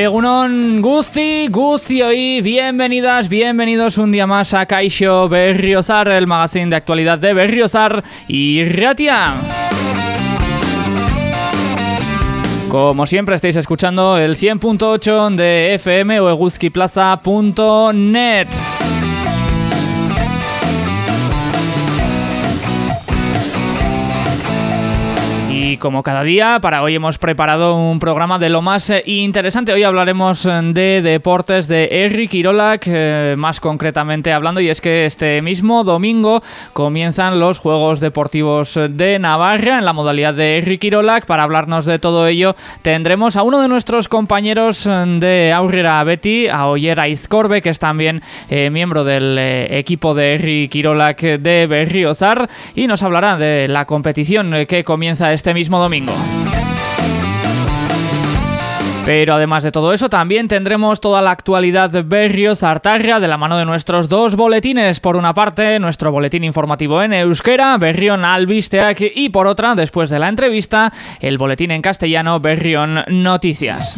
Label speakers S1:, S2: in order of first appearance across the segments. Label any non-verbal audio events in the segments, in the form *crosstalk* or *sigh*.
S1: Egunon Gusti, Gusti hoy, bienvenidas, bienvenidos un día más a Kaixo Berriozar, el magazine de actualidad de Berriozar y Ratia. Como siempre estáis escuchando el 100.8 de FM o eguzkiplaza.net. como cada día, para hoy hemos preparado un programa de lo más eh, interesante. Hoy hablaremos eh, de deportes de Eric Irolak, eh, más concretamente hablando, y es que este mismo domingo comienzan los Juegos Deportivos de Navarra en la modalidad de Eric Irolak. Para hablarnos de todo ello, tendremos a uno de nuestros compañeros de Aurrera Betty, a Oyer Aizcorbe, que es también miembro del equipo de Eric Irolak de Berriozar, y nos hablará de la competición que comienza este mismo domingo. Pero además de todo eso, también tendremos toda la actualidad de Berrios Artarria de la mano de nuestros dos boletines. Por una parte, nuestro boletín informativo en euskera, Berrión Albisteak, y por otra, después de la entrevista, el boletín en castellano, Berrión Noticias.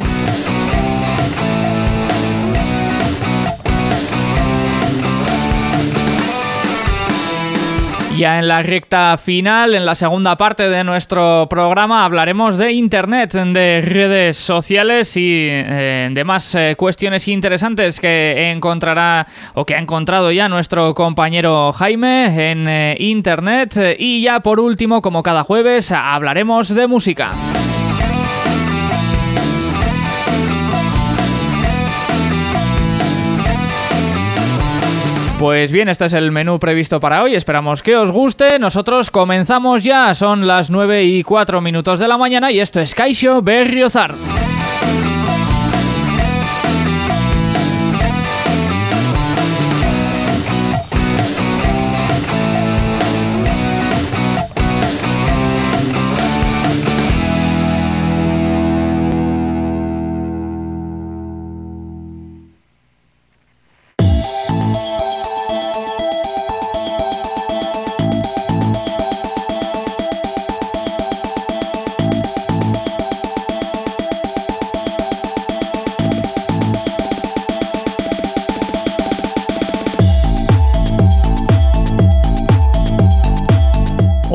S1: Ya en la recta final, en la segunda parte de nuestro programa, hablaremos de Internet, de redes sociales y eh, demás eh, cuestiones interesantes que encontrará o que ha encontrado ya nuestro compañero Jaime en eh, Internet. Y ya por último, como cada jueves, hablaremos de música. Pues bien, este es el menú previsto para hoy. Esperamos que os guste. Nosotros comenzamos ya. Son las 9 y 4 minutos de la mañana y esto es Kaixo Berriozar.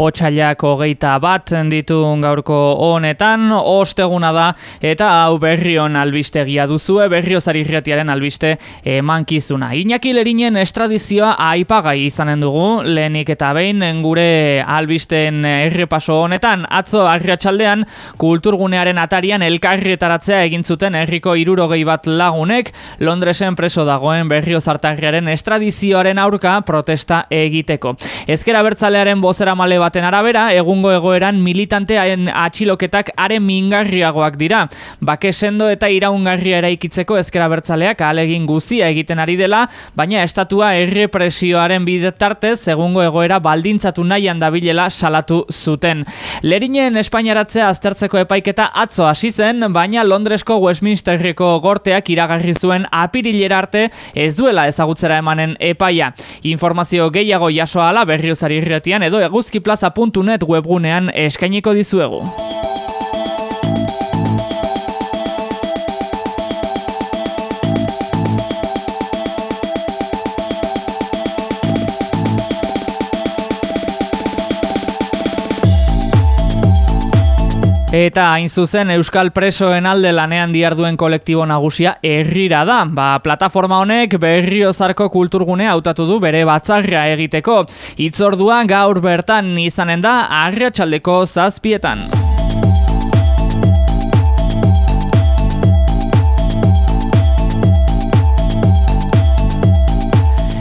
S1: Otxailak hogeita bat ditu gaurko honetan, osteguna da, eta hau berrion albistegia duzue, berriozari irretiaren albiste emankizuna. Iñaki lerinen estradizioa aipagai izanen dugu, lehenik eta behin gure albisten errepaso honetan, atzo arriatxaldean, kulturgunearen atarian elkarrietaratzea egin zuten herriko irurogei bat lagunek, Londresen preso dagoen berriozartarriaren estradizioaren aurka protesta egiteko. Ezkera bertzalearen bozera male bat baten arabera, egungo egoeran militantearen atxiloketak are mingarriagoak dira. Bake sendo eta iraungarria eraikitzeko ezkera bertzaleak alegin guzia egiten ari dela, baina estatua errepresioaren bidetartez egungo egoera baldintzatu nahian dabilela salatu zuten. Lerinen Espainiaratzea aztertzeko epaiketa atzo hasi zen, baina Londresko Westminsterreko gorteak iragarri zuen apirilera arte ez duela ezagutzera emanen epaia. Informazio gehiago jasoa ala berriozari irretian edo eguzki plaza plaza.net webgunean eskainiko dizuegu. Eta hain zuzen Euskal Presoen alde lanean diarduen kolektibo nagusia herrira da. Ba, plataforma honek berriozarko kulturgune hautatu du bere batzarra egiteko. Itzordua gaur bertan izanen da arratsaldeko zazpietan.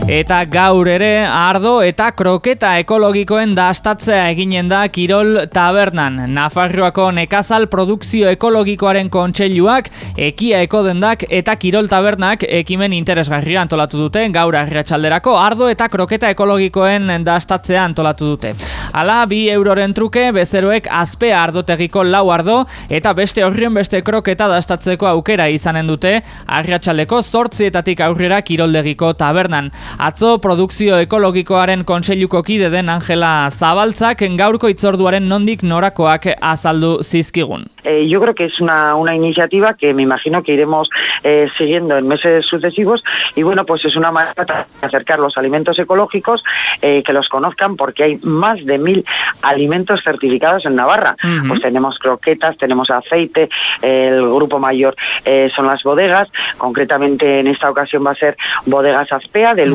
S1: Eta gaur ere ardo eta kroketa ekologikoen dastatzea eginen da Kirol Tabernan. Nafarroako nekazal produkzio ekologikoaren kontseiluak, ekia ekodendak eta Kirol Tabernak ekimen interesgarria antolatu dute gaur arratsalderako ardo eta kroketa ekologikoen dastatzea antolatu dute. Hala, bi euroren truke, bezeroek azpe ardotegiko lau ardo eta beste horrien beste kroketa dastatzeko aukera izanen dute arratsaldeko zortzietatik aurrera kiroldegiko tabernan. Atzo produkzio ekologikoaren kontseiluko kide den Angela Zabaltzak gaurko itzorduaren nondik norakoak azaldu zizkigun.
S2: Eh, yo creo que es una, una iniciativa que me imagino que iremos eh, siguiendo en meses sucesivos y bueno, pues es una manera de acercar los alimentos ecológicos, eh, que los conozcan porque hay más de mil alimentos certificados en Navarra. Pues tenemos croquetas, tenemos aceite, el grupo mayor eh, son las bodegas, concretamente en esta ocasión va a ser Bodegas Azpea de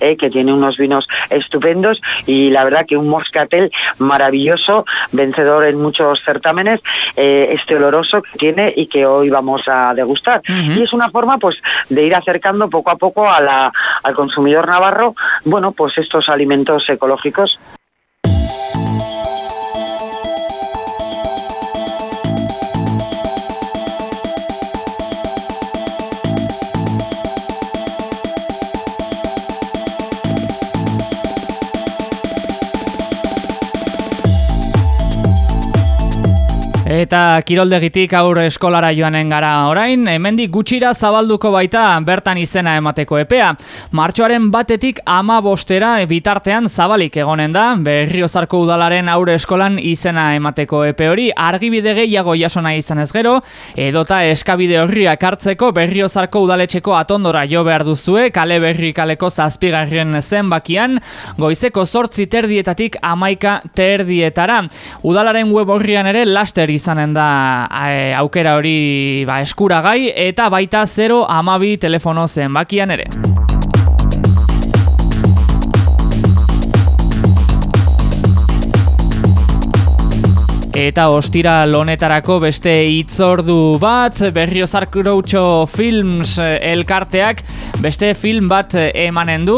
S2: Eh, que tiene unos vinos estupendos y la verdad que un moscatel maravilloso, vencedor en muchos certámenes, este oloroso que tiene y que hoy vamos a degustar. Y es una forma pues de ir acercando poco a poco a la, al consumidor navarro, bueno, pues estos alimentos ecológicos.
S1: Eta kiroldegitik aur eskolara joanen gara orain, hemendik gutxira zabalduko baita bertan izena emateko epea. Martxoaren batetik ama bostera bitartean zabalik egonen da, berriozarko udalaren aur eskolan izena emateko epe hori, argibide gehiago jasona izan ez gero, edota eskabide horriak hartzeko berriozarko udaletxeko atondora jo behar duzue, kale berri kaleko zazpigarrien zenbakian, goizeko sortzi terdietatik amaika terdietara. Udalaren web horrian ere laster izanen da e, aukera hori ba, eskuragai eta baita 0 amabi telefono zenbakian ere. Eta ostira lonetarako beste itzordu bat, Berriozar Groucho Films eh, elkarteak beste film bat eh, emanen du,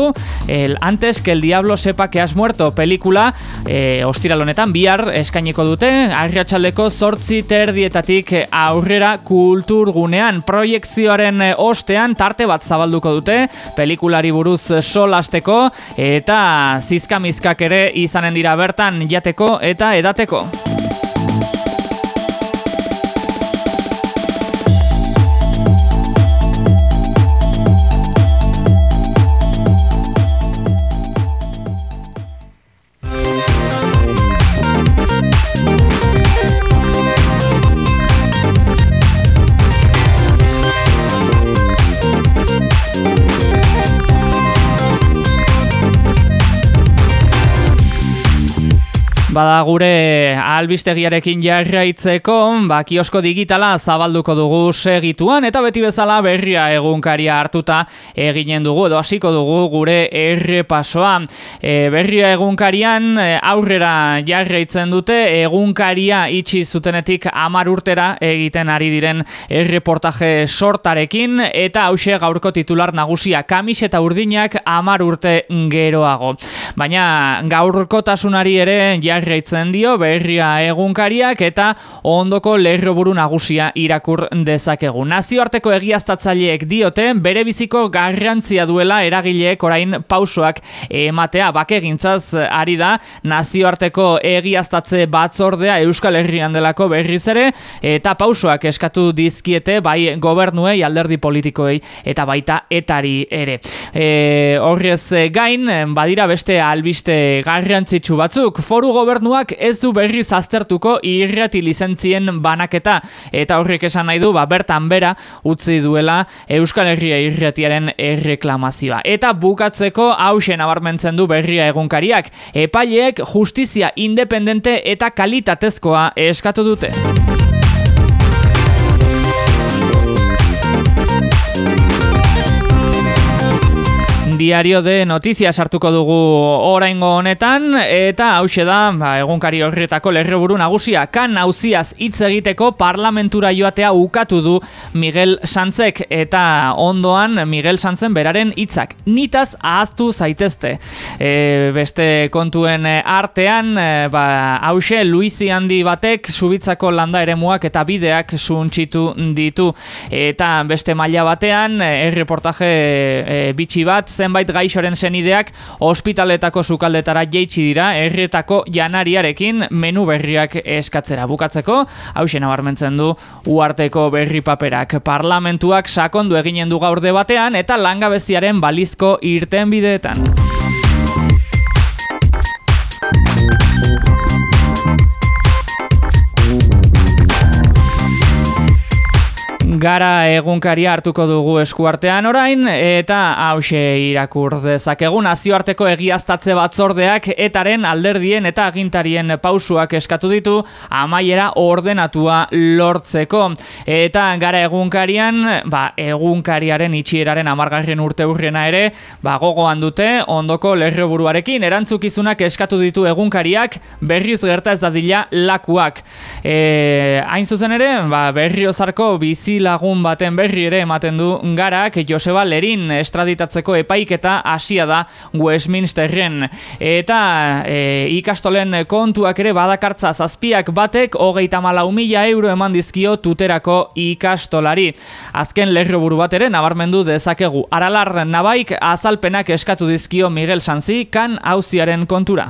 S1: el Antes que el Diablo sepa que has muerto pelikula, e, ostira lonetan bihar eskaineko dute, arriatxaldeko zortzi terdietatik aurrera kulturgunean proiektzioaren ostean tarte bat zabalduko dute, pelikulari buruz solasteko, eta zizkamizkak ere izanen dira bertan jateko eta edateko. Bada gure albistegiarekin jarraitzeko, ba, kiosko digitala zabalduko dugu segituan, eta beti bezala berria egunkaria hartuta eginen dugu, edo hasiko dugu gure errepasoa. E, berria egunkarian e, aurrera jarraitzen dute, egunkaria itxi zutenetik amar urtera egiten ari diren erreportaje sortarekin, eta hause gaurko titular nagusia kamis eta urdinak amar urte geroago. Baina gaurko tasunari ere jarraitzen jarraitzen dio berria egunkariak eta ondoko lerroburu nagusia irakur dezakegu. Nazioarteko egiaztatzaileek diote bere biziko garrantzia duela eragileek orain pausoak ematea bakegintzaz ari da nazioarteko egiaztatze batzordea Euskal Herrian delako berriz ere eta pausoak eskatu dizkiete bai gobernuei alderdi politikoei eta baita etari ere. E, horrez gain badira beste albiste garrantzitsu batzuk foru gobernu gobernuak ez du berriz aztertuko irrati lizentzien banaketa eta horrek esan nahi du ba, bertan bera utzi duela Euskal Herria irratiaren erreklamazioa. Eta bukatzeko hausen abarmentzen du berria egunkariak, epaileek justizia independente eta kalitatezkoa eskatu dute. Diario de noticias hartuko dugu oraingo honetan. Eta hause da ba, egunkari horretako lerreburu nagusia. Kan auziaz hitz egiteko parlamentura joatea ukatu du Miguel Santzek eta ondoan Miguel Santzen beraren hitzak nitaz ahaztu zaitezte. E, beste kontuen artean e, ba, hause Luisi handi batek subitzako landa eremuak eta bideak suntxitu ditu. Eta beste maila batean erreportaje e, bitxi bat zen zenbait gaixoren senideak ospitaletako sukaldetara jeitsi dira erretako janariarekin menu berriak eskatzera bukatzeko, hausen abarmentzen du uarteko berri paperak. Parlamentuak sakondu eginen du gaur debatean eta langabeziaren balizko irten gara egunkaria hartuko dugu eskuartean orain eta hause irakur dezakegu nazioarteko egiaztatze batzordeak etaren alderdien eta agintarien pausuak eskatu ditu amaiera ordenatua lortzeko. Eta gara egunkarian ba, egunkariaren itxieraren amargarren urte urrena ere ba, gogoan dute ondoko lerro buruarekin erantzukizunak eskatu ditu egunkariak berriz gerta ez dadila lakuak. E, hain zuzen ere ba, berriozarko bizila lagun baten berri ere ematen du garak Joseba Lerin estraditatzeko epaiketa hasia da Westminsterren eta e, ikastolen kontuak ere badakartza zazpiak batek hogeita malau mila euro eman dizkio tuterako ikastolari. Azken lerro buru bat ere nabarmendu dezakegu. Aralar nabaik azalpenak eskatu dizkio Miguel Sanzi kan hauziaren kontura.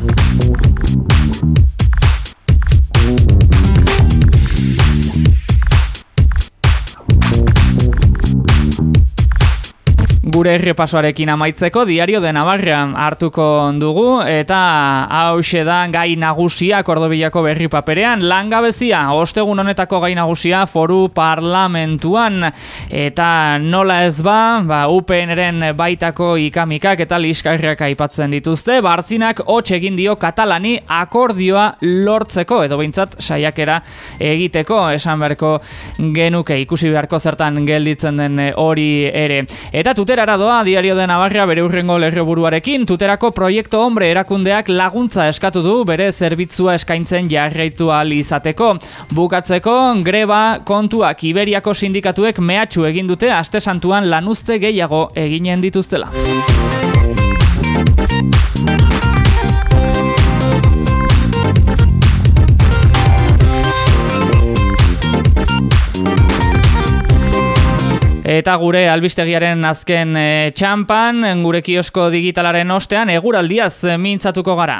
S1: Gure errepasoarekin amaitzeko diario de Navarra hartuko dugu. Eta hause da gai nagusia Kordobilako berri paperean. Langabezia ostegun honetako gai nagusia foru parlamentuan. Eta nola ez ba, ba UPNren baitako ikamikak eta liskarriak aipatzen dituzte. Barzinak hotx egin dio katalani akordioa lortzeko edo behintzat saiakera egiteko esan beharko genuke. Ikusi beharko zertan gelditzen den hori ere. Eta tutera Tuterara doa Diario de Navarra bere urrengo lerroburuarekin Tuterako proiektu hombre erakundeak laguntza eskatu du bere zerbitzua eskaintzen jarraitu izateko. Bukatzeko greba kontuak Iberiako sindikatuek mehatxu egin dute aste santuan lanuzte gehiago eginen dituztela. Eta gure albistegiaren azken e, txampan, gure kiosko digitalaren ostean, eguraldiaz mintzatuko gara.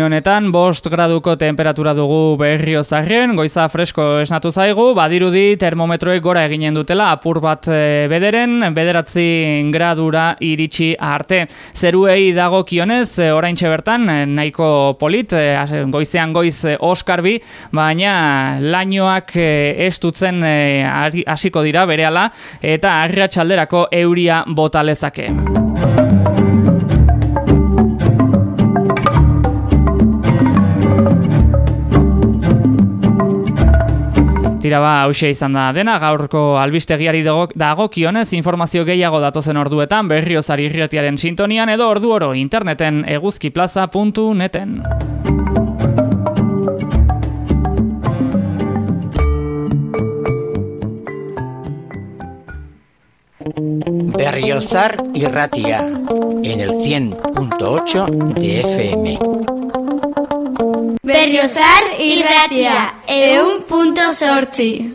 S1: Honetan, bost graduko temperatura dugu berrio zarren, goiza fresko esnatu zaigu, badirudi termometroek gora eginen dutela, apur bat e, bederen, bederatzi gradura iritsi arte. Zeruei dago kionez, e, orain bertan e, nahiko polit, goizean goiz oskarbi, baina lainoak estutzen hasiko dira berehala, eta arratsalderako euria botalezake. Tira ba, hause izan da dena, gaurko albistegiari dago kionez informazio gehiago datozen orduetan berriozari irretiaren sintonian edo ordu oro interneten eguzkiplaza.neten.
S3: Berriozar irratia en el 100.8 de FM.
S4: Berriozar irratia, eun punto sortzi.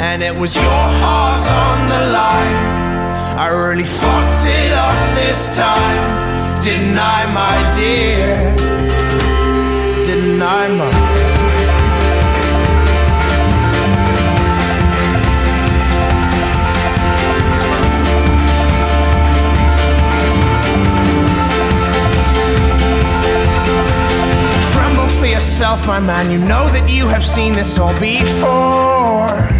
S5: And it was your heart on the line. I really fucked it up this time, didn't I, my dear? Didn't I, my Tremble for yourself, my man. You know that you have seen this all before.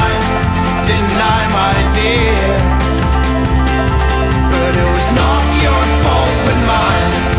S5: Didn't my dear. But it was not your fault but mine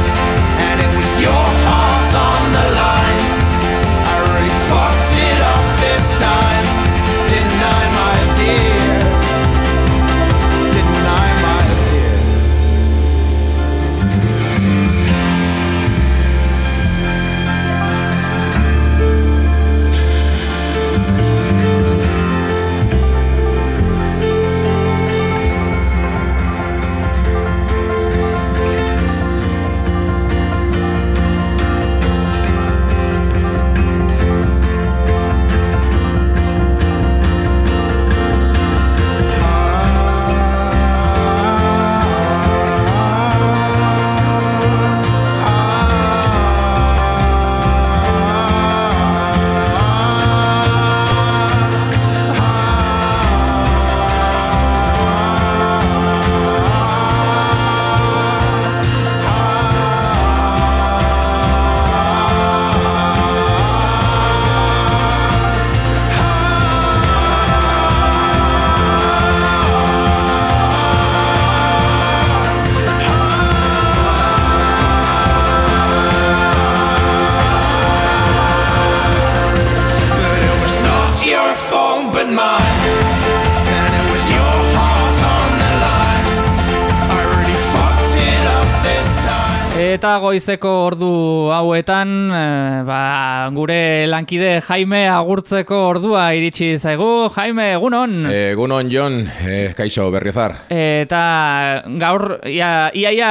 S1: Eta goizeko ordu hauetan, eh, ba, gure lankide Jaime agurtzeko ordua iritsi zaigu. Jaime, egunon!
S6: Egunon Jon, eh, kaixo berriozar.
S1: Eta gaur, ia, iaia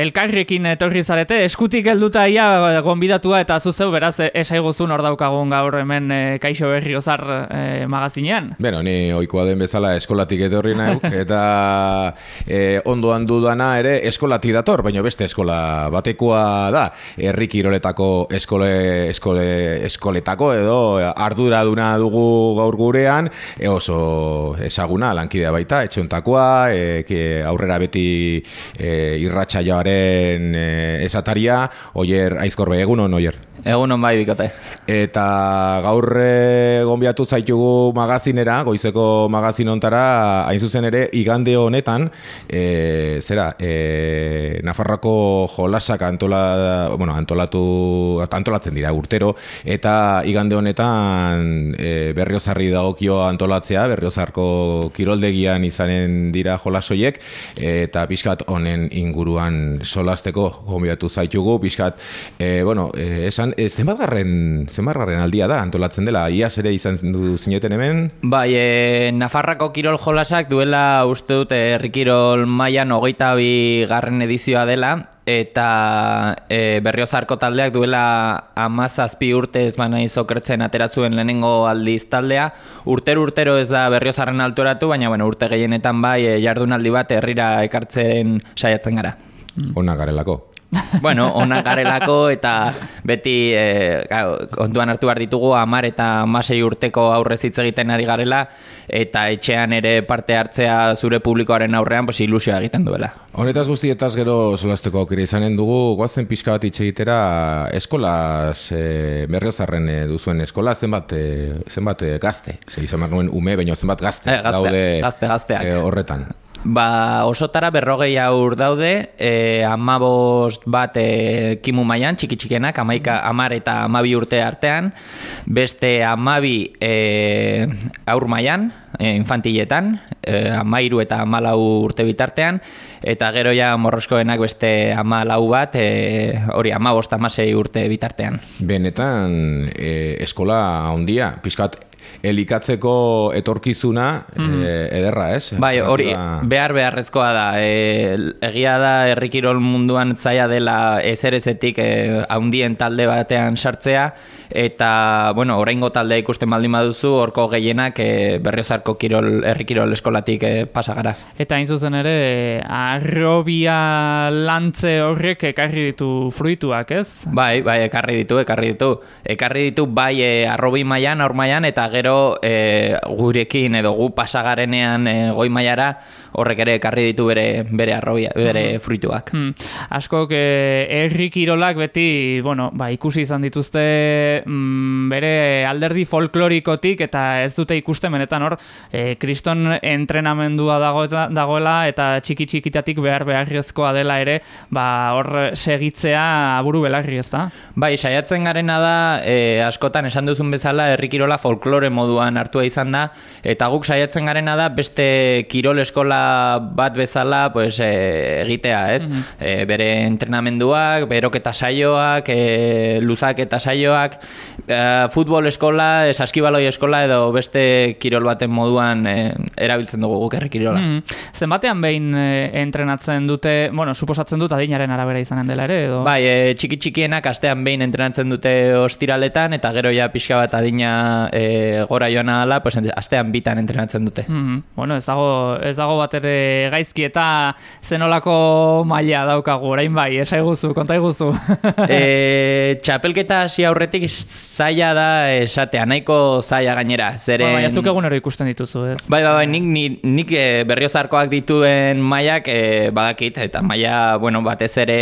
S1: elkarrekin etorri zarete, eskutik helduta ia gonbidatua eta zuzeu beraz esaiguzun hor daukagun gaur hemen eh, kaixo berriozar eh, magazinean.
S6: Beno, ni ohikoa den bezala eskolatik etorri nahi, *laughs* eta eh, ondoan dudana ere eskolatik dator, baina beste eskola batekoa da. Herri kiroletako eskole, eskole, eskoletako edo arduraduna dugu gaur gurean, e oso ezaguna lankidea baita, etxeuntakoa, e, aurrera beti e, irratsaioaren e, esataria, oier aizkorbe egunon, oier.
S7: Egunon bai bikote.
S6: Eta gaur e, gonbiatu zaitugu magazinera, goizeko magazin ontara, hain zuzen ere, igande honetan, e, zera, e, Nafarroko jolasak antola, bueno, antolatu, antolatzen dira urtero, eta igande honetan e, berriozarri dagokio antolatzea, berriozarko kiroldegian izanen dira jolasoiek, eta pixkat honen inguruan solasteko gonbiatu zaitugu, pixkat, e, bueno, e, esan, e, zenbatgarren, zenbatgarren aldia da antolatzen dela, iaz ere izan du zineten hemen,
S7: Bai, e, Nafarrako kirol jolasak duela uste dute herrikirol mailan hogeita bi garren edizioa dela eta e, berriozarko taldeak duela amazazpi urte ez bana izokertzen atera zuen lehenengo aldiz taldea. Urtero urtero ez da berriozarren altoratu, baina bueno, urte gehienetan bai e, jardunaldi bat herrira ekartzen saiatzen gara.
S6: ona garelako.
S7: Bueno, ona garelako eta beti e, gau, kontuan hartu behar ditugu amar eta amasei urteko aurrez hitz egiten ari garela eta etxean ere parte hartzea zure publikoaren aurrean pues, ilusioa egiten duela.
S6: Honetaz guztietaz gero solasteko aukera izanen dugu, goazen pixka bat hitz egitera eskolaz, e, berriozarren e, duzuen eskola, zenbat, e, zenbat e, gazte, zer izan nuen ume, baina zenbat gazte,
S7: Eh, gazte-
S6: daude
S7: gazte- gazteak.
S6: e, horretan.
S7: Ba, osotara berrogei aur daude, e, amabost bat e, kimu mailan, txiki txikienak, amaika, amar eta amabi urte artean, beste amabi e, aur mailan, e, infantiletan, e, amairu eta amalau urte bitartean, eta gero ja morroskoenak beste amalau bat, e, hori amabost amasei urte bitartean.
S6: Benetan, e, eskola handia, pixkat elikatzeko etorkizuna e, ederra, ez?
S7: Bai, hori behar beharrezkoa da. E, egia da herrikirol munduan zaila dela ezerezetik e, haundien talde batean sartzea eta bueno, oraingo taldea ikusten baldin baduzu horko gehienak e, berriozarko kirol herrikirol eskolatik e, pasa gara.
S1: Eta hain zuzen ere, eh, arrobia lantze horrek ekarri ditu fruituak, ez?
S7: Bai, bai, ekarri ditu, ekarri ditu. Ekarri ditu bai e, arrobi mailan, aur mailan, eta gero e, gurekin edo gu pasagarenean e, goi mailara horrek ere ekarri ditu bere, bere arrobia, bere fruituak.
S1: Hmm. Askok eh, herri kirolak beti, bueno, ba, ikusi izan dituzte mm, bere alderdi folklorikotik eta ez dute ikusten benetan hor eh, kriston entrenamendua dago, dagoela eta txiki txikitatik behar beharrezkoa dela ere ba, hor segitzea aburu belarri ez da?
S7: Bai, saiatzen garena da, e, askotan esan duzun bezala, herrikirola folklore moduan hartua izan da, eta guk saiatzen garena da, beste kirol eskola bat bezala pues, e, egitea, ez? E, bere entrenamenduak, beroketa saioak, e, luzak eta saioak, e, futbol eskola, e, saskibaloi eskola, edo beste kirol baten moduan e, erabiltzen dugu guk herrikirola.
S1: Hmm. Zenbatean behin eh, entrenatzen dute, bueno, suposatzen dut adinaren arabera izanen dela ere, edo?
S7: Bai, e, txiki txikienak astean behin entrenatzen dute ostiraletan eta gero ja pixka bat adina e, gora joan ahala, pues astean bitan entrenatzen dute.
S1: Mhm. Bueno, ez dago, ez dago bat ere gaizki eta zenolako maila daukagu, orain bai, esaiguzu, konta iguzu. *laughs*
S7: e, *laughs* txapelketa hasi aurretik zaila da esatea, nahiko zaila gainera. Zeren...
S1: Bueno, baina zuk egunero ikusten dituzu, ez?
S7: Bai, bai, bai, nik, nik, nik e, berriozarkoak dituen mailak e, badakit, eta maila, bueno, batez ere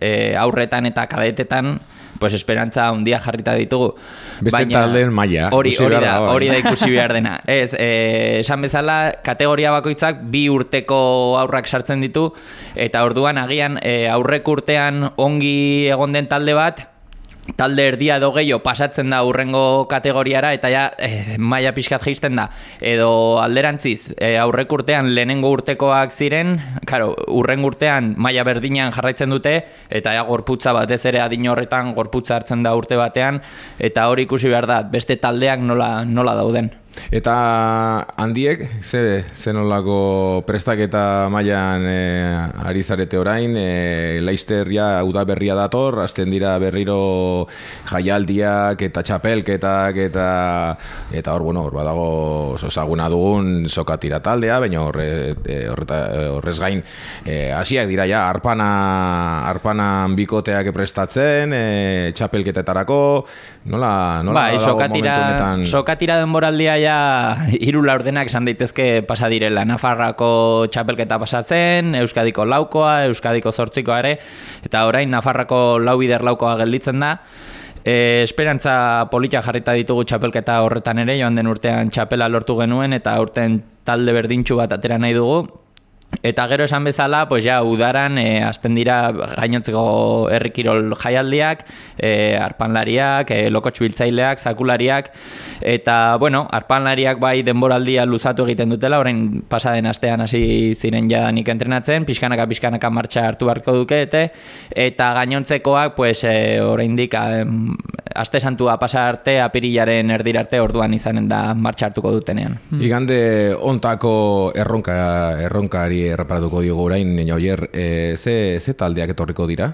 S7: e, aurretan eta kadetetan, pues esperantza handia jarrita ditugu.
S6: Beste taldeen maila,
S7: Hori, hori da, hori
S6: eh?
S7: da ikusi behar dena. *laughs* Ez, e, esan bezala, kategoria bakoitzak bi urteko aurrak sartzen ditu, eta orduan agian e, aurrek urtean ongi egon den talde bat, talde erdia edo gehiago pasatzen da urrengo kategoriara eta ja eh, maila pixkat jeisten da. Edo alderantziz eh, aurrek urtean lehenengo urtekoak ziren claro, urrengo urtean maila berdinean jarraitzen dute eta ja gorputza batez ere adin horretan gorputza hartzen da urte batean eta hori ikusi behar da beste taldeak nola, nola dauden
S6: Eta handiek, ze, ze nolako prestaketa mailan e, ari zarete orain, e, Leicester ja udaberria dator, hasten dira berriro jaialdiak eta txapelketak eta eta hor, bueno, hor badago oso ezaguna dugun sokatira taldea, baina horre, e, horreta, horrez gain e, hasiak dira ja, arpana, arpanan bikoteak prestatzen, e, txapelketetarako, nola, nola
S7: bai, sokatira,
S6: momentu honetan?
S7: sokatira denboraldia ja hiru laurdenak esan daitezke pasa direla. Nafarrako txapelketa pasatzen, Euskadiko laukoa, Euskadiko zortzikoa ere, eta orain Nafarrako lau bider laukoa gelditzen da. E, esperantza polita jarrita ditugu txapelketa horretan ere, joan den urtean txapela lortu genuen, eta urten talde berdintxu bat atera nahi dugu. Eta gero esan bezala, pues ja, udaran e, azten dira gainontzeko herrikirol jaialdiak, e, arpanlariak, e, lokotx biltzaileak, zakulariak, eta, bueno, arpanlariak bai denboraldia luzatu egiten dutela, orain pasaden astean hasi ziren jadanik entrenatzen, pixkanaka pixkanaka martxa hartu beharko dukete, eta gainontzekoak, pues, e, oraindik aste santua pasa arte, apirilaren erdirarte orduan izanen da martxa hartuko dutenean.
S6: Igande ontako erronka erronkari erreparatuko diogu orain oier, e, ze, ze taldeak etorriko dira?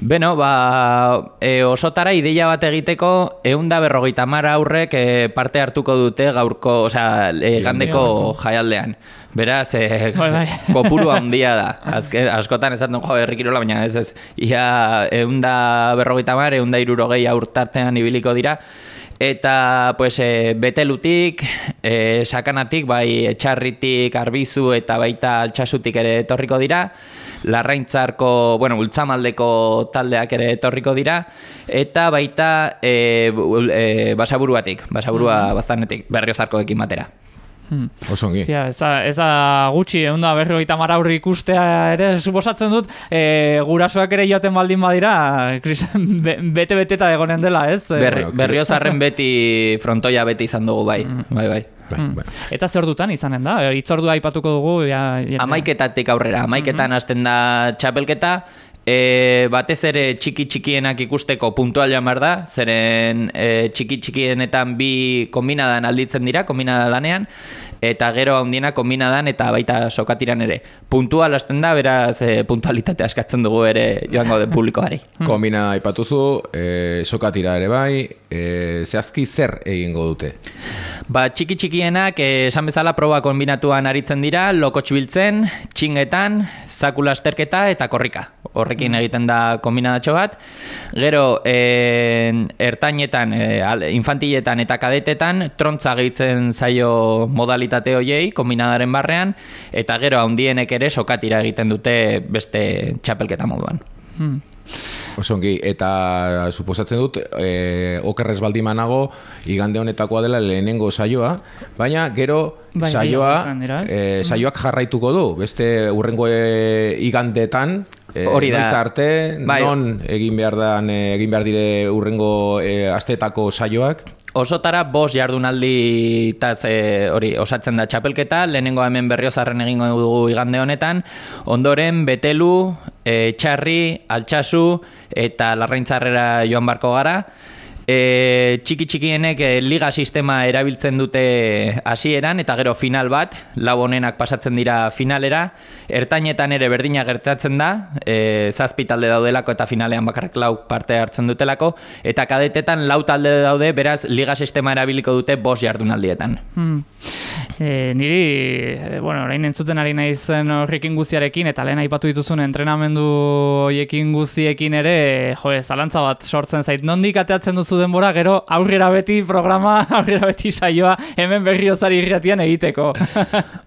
S7: Beno, ba, e, osotara ideia bat egiteko eunda berrogeita mara aurrek e, parte hartuko dute gaurko, osea, e, gandeko jaialdean. Beraz, e,
S1: Bai, bai. *laughs*
S7: kopuru handia da. Azke, askotan esaten jo, herrikirola, baina ez ez. Ia eunda berrogeita mar, eunda irurogei aurtartean ibiliko dira. Eta pues, e, betelutik, e, sakanatik, bai etxarritik, arbizu eta baita altxasutik ere etorriko dira. Larraintzarko, bueno, ultzamaldeko taldeak ere etorriko dira. Eta baita e, e, basaburuatik, basaburua bastanetik, berriozarkoekin batera.
S1: Hmm.
S6: Oso ongi.
S1: Ja, ez, da, ez da gutxi, egun da berrogeita mar aurre ikustea ere, suposatzen dut, e, gurasoak ere joaten baldin badira, Chris, *laughs* be- bete-beteta egonen dela, ez? E,
S7: Berri, berriozarren beti frontoia beti izan dugu bai, bai, bai.
S6: Bai,
S1: Hmm.
S6: bueno.
S1: Eta zer dutan izanen da? Itzordua aipatuko dugu, ja... ja
S7: Amaiketatik aurrera, amaiketan hasten da txapelketa, e, batez ere txiki txikienak ikusteko puntual jamar da, zeren e, txiki txikienetan bi kombinadan alditzen dira, kombinada lanean, eta gero handiena kombinadan eta baita sokatiran ere. Puntual hasten da, beraz e, puntualitate askatzen dugu ere joango den publikoari. *laughs*
S6: Kombina aipatuzu, e, sokatira ere bai, e, zehazki zer egingo dute?
S7: Ba, txiki txikienak, eh, esan bezala proba kombinatuan aritzen dira, lokotx biltzen, txingetan, zakula asterketa eta korrika. Horrekin egiten da kombinadatxo bat. Gero, eh, ertainetan, eh, al- infantiletan eta kadetetan, trontza gehitzen zaio modalitate hoiei, kombinadaren barrean, eta gero handienek ere sokatira egiten dute beste txapelketa moduan.
S1: Hmm.
S6: Oso ongi, eta suposatzen dut, e, okerrez baldimanago, igande honetakoa dela lehenengo saioa, baina gero
S1: Bai,
S6: saioa,
S1: dira, ez?
S6: e, saioak jarraituko du, beste urrengo e, igandetan, e,
S7: Hori da.
S6: arte,
S7: Bai.
S6: non egin behar, dan, egin behar dire urrengo e, astetako saioak,
S7: Osotara bost jardunaldi taz, e, hori osatzen da txapelketa, lehenengo hemen berriozarren egingo dugu igande honetan, ondoren betelu, e, txarri, altxasu eta larraintzarrera joan barko gara. E, txiki txikienek e, liga sistema erabiltzen dute hasieran eta gero final bat, lau honenak pasatzen dira finalera, ertainetan ere berdina gertatzen da, e, zazpi talde daudelako eta finalean bakarrik lau parte hartzen dutelako, eta kadetetan lau talde daude, beraz liga sistema erabiliko dute bost jardunaldietan.
S1: Hmm. E, niri, e, bueno, orain entzuten ari naizen horrekin guztiarekin, eta lehen aipatu dituzun entrenamendu hoiekin guztiekin ere, jo, zalantza bat sortzen zait. Nondik ateatzen duzu denbora, gero aurrera beti programa, *laughs* aurrera beti saioa, hemen berriozari irratian egiteko. *laughs*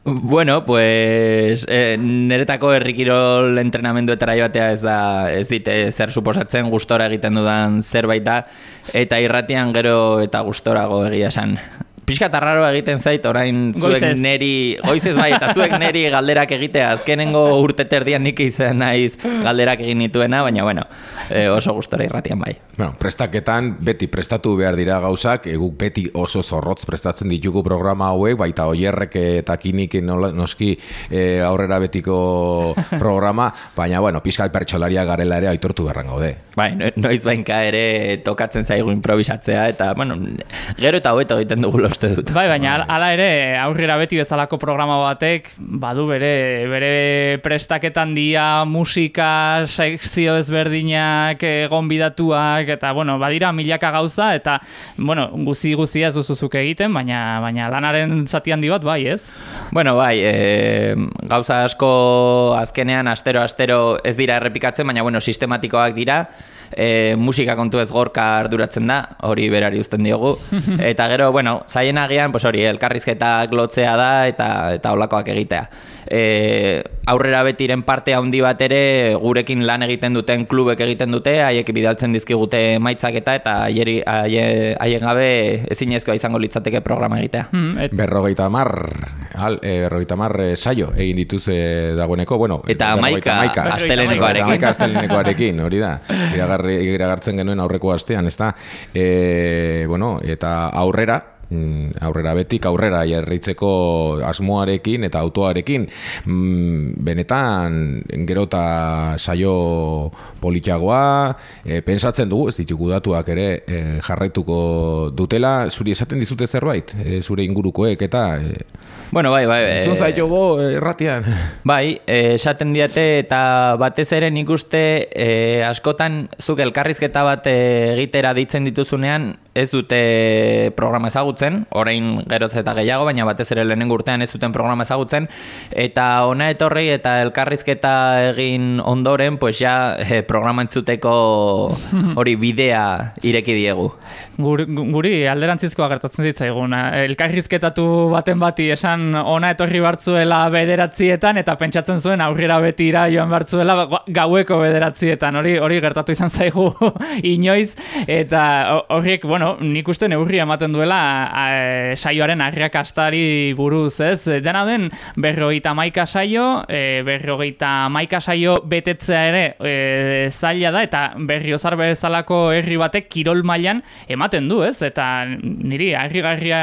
S7: Bueno, pues eh, niretako herrikirol entrenamenduetara joatea ez da ez dite zer suposatzen gustora egiten dudan zerbait da eta irratian gero eta gustorago egia esan. Piskat arraroa egiten zait orain zuek
S1: Goizez.
S7: neri, goizez bai, eta zuek neri galderak egitea, azkenengo urte terdian nik izan naiz galderak egin nituena, baina bueno, eh, oso gustora irratian bai.
S6: Bueno, prestaketan beti prestatu behar dira gauzak, e, guk beti oso zorrotz prestatzen ditugu programa hauek, baita oierrek eta kinik nola- noski e, aurrera betiko *laughs* programa, baina bueno, pizkat pertsolaria garela ere aitortu beharran gaude.
S7: Bai, no- noiz bainka ere tokatzen zaigu improvisatzea, eta bueno, gero eta hobeto egiten dugu uste dut.
S1: Bai, baina al- hala ere, aurrera beti bezalako programa batek, badu bere, bere prestaketan dia musika, sekzio ezberdinak, egon bidatuak, eta, bueno, badira milaka gauza, eta, bueno, guzi guzia ez duzuzuk egiten, baina, baina lanaren zati handi bat, bai, ez?
S7: Bueno, bai, e, gauza asko azkenean astero-astero ez dira errepikatzen, baina bueno, sistematikoak dira. E, musika kontu ez gorka arduratzen da, hori berari uzten diogu. *laughs* Eta gero, bueno, zaien agian, pues hori, elkarrizketak lotzea da eta eta olakoak egitea. E, aurrera betiren parte handi bat ere gurekin lan egiten duten klubek egiten dute, haiek bidaltzen dizkigute emaitzak eta eta haien gabe ezinezkoa izango litzateke programa egitea.
S1: Hmm, et,
S6: Berrogeita mar, al, e, berrogeita mar e, saio egin dituz e, dagoeneko, bueno,
S7: Eta
S6: berrogeita
S7: hamaika
S6: hamaika.
S7: astelenekoarekin.
S6: Hamaika astelenekoarekin, hori da. Iragarri, *laughs* iragartzen genuen aurreko astean, ez da. E, bueno, eta aurrera, aurrera betik aurrera jarraitzeko asmoarekin eta autoarekin. Mm, benetan gero eta saio politxagoa e, pensatzen dugu ez ditugu datuak ere e, jarraituko dutela. Zuri esaten dizute zerbait e, zure ingurukoek eta e,
S7: Bueno, bai, bai.
S6: entzun
S7: eh,
S6: zaio go erratian. *laughs*
S7: Bai, eh, esaten diate eta batez ere nik uste eh, askotan zuk elkarrizketa bat eh, egitera ditzen dituzunean ez dute programa ezagutzen, orain geroz eta gehiago, baina batez ere lehenengo urtean ez duten programa ezagutzen, eta ona etorri eta elkarrizketa egin ondoren, pues ja eh, programa entzuteko *laughs* hori bidea ireki diegu.
S1: Guri, guri alderantzizkoa gertatzen zitzaigun. Elkarrizketatu baten bati esan ona etorri bartzuela bederatzietan eta pentsatzen zuen aurrera betira joan bartzuela ba- gaueko bederatzietan. Hori hori gertatu izan zaigu *laughs* inoiz eta ho- horiek, bueno, nik uste neurria ematen duela a, saioaren arrakastari buruz, ez? Dena den, berrogeita maika saio, e, berrogeita maika saio betetzea ere e, zaila da, eta berriozar bezalako herri batek kirol mailan ematen du, ez? Eta niri harrigarria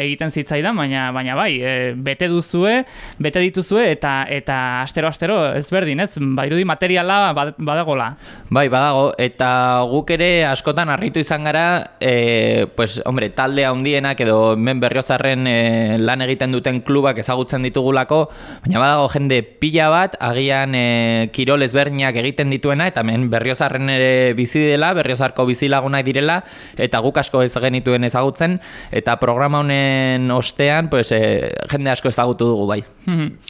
S1: egiten zitzaidan, baina baina bai, e, bete duzue, bete dituzue, eta eta astero-astero ezberdin, ez? Badirudi materiala bad- badagola.
S7: Bai, badago, eta guk ere askotan harritu izan gara, e, pues, hombre, talde handienak edo hemen berriozarren e, lan egiten duten klubak ezagutzen ditugulako, baina badago jende pila bat, agian e, kirol ezberdinak egiten dituena, eta hemen berriozarren ere bizi dela, berriozarko bizilagunak direla, eta guk asko ez genituen ezagutzen, eta programa honen ostean, pues, e, jende asko ezagutu dugu bai.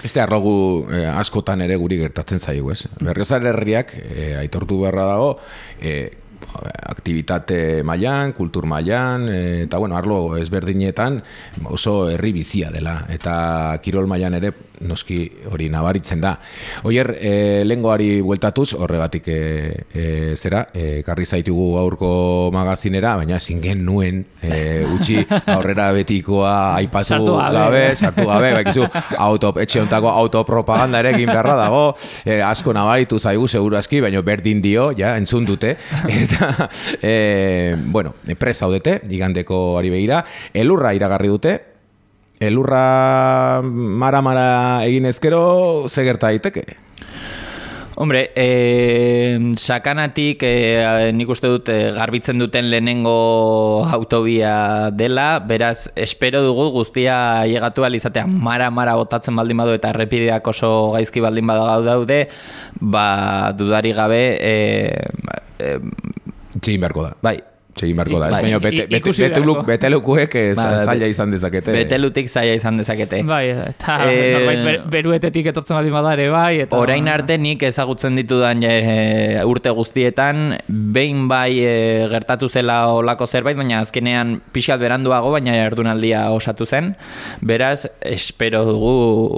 S6: Este arrogu eh, askotan ere guri gertatzen zaigu, ez? Berriozar herriak eh, aitortu beharra dago, eh, aktivitate mailan, kultur mailan, eh, eta bueno, arlo ezberdinetan oso herri bizia dela, eta kirol mailan ere noski hori nabaritzen da. Oier, e, lengoari bueltatuz, horregatik e, e, zera, e, karri zaitugu gaurko magazinera, baina zingen nuen e, utzi *laughs* aurrera betikoa aipatu
S1: gabe.
S6: sartu gabe, baikizu, auto, etxe hontako autopropaganda ere egin beharra dago, e, asko nabaritu zaigu seguru aski, baina berdin dio, ja, entzun dute, *laughs* eta, *laughs* e, bueno, presa zaudete, igandeko ari begira, elurra iragarri dute, elurra mara-mara egin ezkero, ze gerta daiteke?
S7: Hombre, e, sakanatik e, nik uste dut e, garbitzen duten lehenengo autobia dela, beraz, espero dugu guztia llegatu izatea mara-mara botatzen baldin badu eta errepideak oso gaizki baldin badu daude, ba, dudari gabe, e, e,
S6: Txegin beharko da.
S7: bai,
S6: Txegin beharko da.
S7: Bai.
S6: Baina bete, bete, beteluk, betelukuek eh,
S7: Ba,
S6: za- zaila izan dezakete.
S7: betelutik zaila izan dezakete.
S1: Bai, eta
S7: Eh,
S1: norbait ber, beruetetik etortzen baldin bada ere bai. Eta,
S7: Orain arte nik ezagutzen ditudan e, urte guztietan, behin bai e, gertatu zela olako zerbait, baina azkenean pixat beranduago, baina erdunaldia osatu zen. Beraz, espero dugu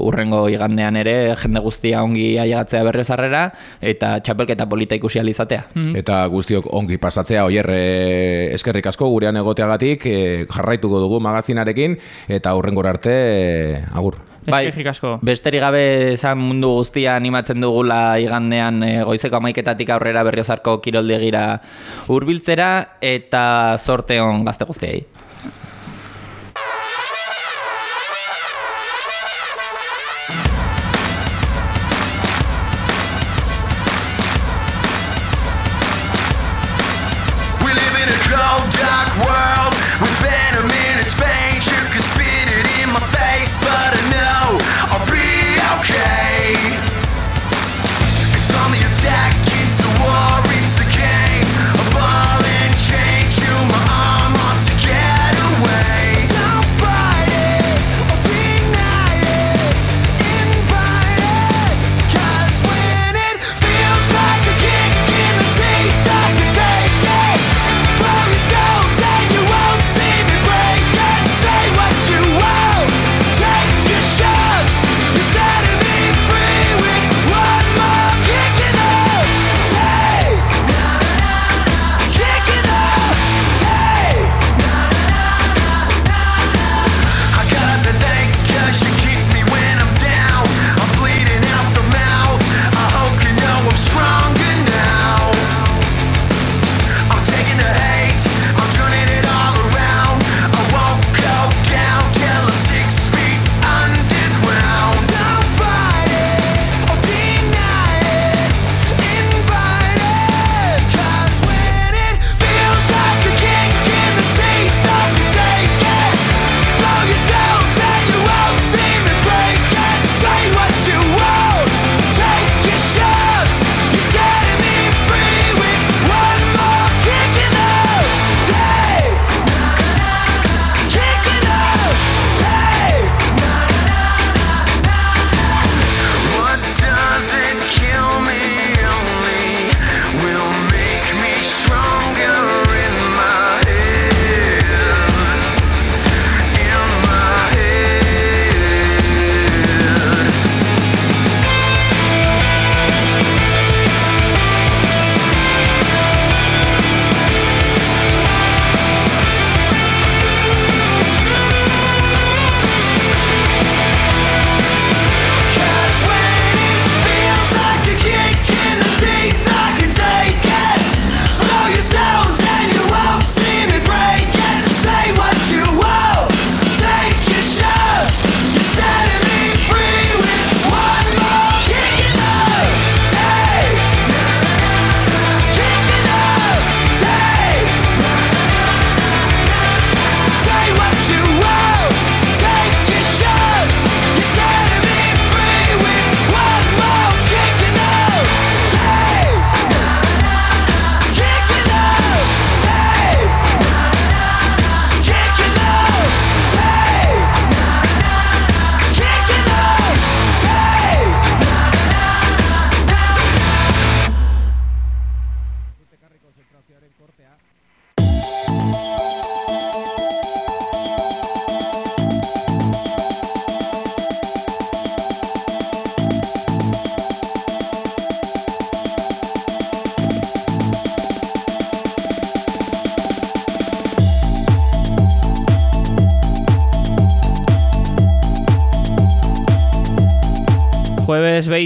S7: urrengo igandean ere jende guztia ongi aiagatzea berriozarrera eta txapelketa polita ikusi alizatea.
S6: Eta guztiok ongi pasatzea, oier, eh, eskerrik asko gurean egoteagatik, eh, jarraituko dugu magazinarekin, eta hurrengora arte, eh, agur.
S1: Asko.
S7: Besterik gabe esan mundu guztia animatzen dugula igandean e, goizeko amaiketatik aurrera berriozarko kiroldegira hurbiltzera eta zorte on gazte guztiei.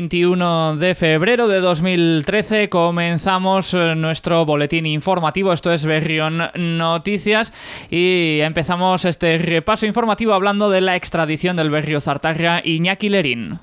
S1: 21 de febrero de 2013 comenzamos eh, nuestro boletín informativo, esto es Berrión Noticias. Y empezamos este repaso informativo hablando de la extradición del Berrio Zartarria Iñaki Lerín.